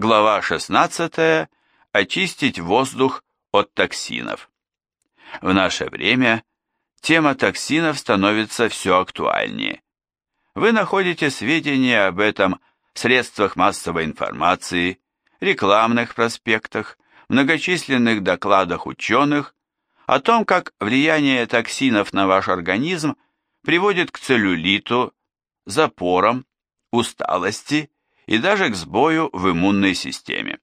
Глава 16. Очистить воздух от токсинов. В наше время тема токсинов становится все актуальнее. Вы находите сведения об этом в средствах массовой информации, рекламных проспектах, многочисленных докладах ученых о том, как влияние токсинов на ваш организм приводит к целлюлиту, запорам, усталости и даже к сбою в иммунной системе.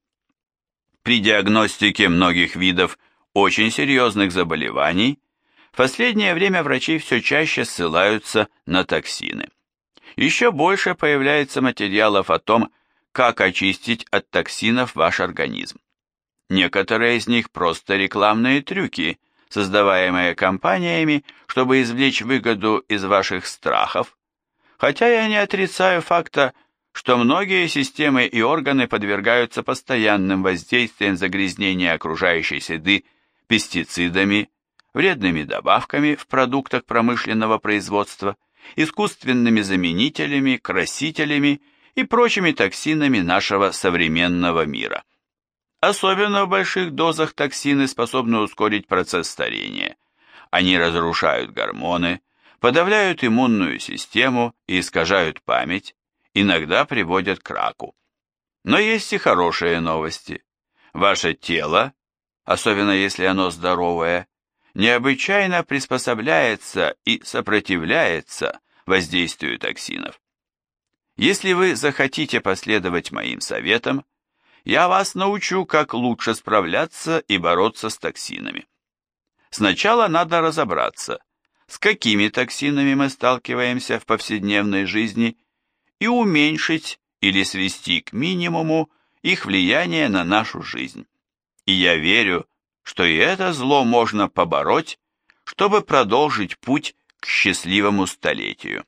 При диагностике многих видов очень серьезных заболеваний в последнее время врачи все чаще ссылаются на токсины. Еще больше появляется материалов о том, как очистить от токсинов ваш организм. Некоторые из них просто рекламные трюки, создаваемые компаниями, чтобы извлечь выгоду из ваших страхов. Хотя я не отрицаю факта, что многие системы и органы подвергаются постоянным воздействиям загрязнения окружающей среды пестицидами, вредными добавками в продуктах промышленного производства, искусственными заменителями, красителями и прочими токсинами нашего современного мира. Особенно в больших дозах токсины способны ускорить процесс старения. Они разрушают гормоны, подавляют иммунную систему и искажают память, иногда приводят к раку. Но есть и хорошие новости. Ваше тело, особенно если оно здоровое, необычайно приспособляется и сопротивляется воздействию токсинов. Если вы захотите последовать моим советам, я вас научу, как лучше справляться и бороться с токсинами. Сначала надо разобраться, с какими токсинами мы сталкиваемся в повседневной жизни и уменьшить или свести к минимуму их влияние на нашу жизнь. И я верю, что и это зло можно побороть, чтобы продолжить путь к счастливому столетию.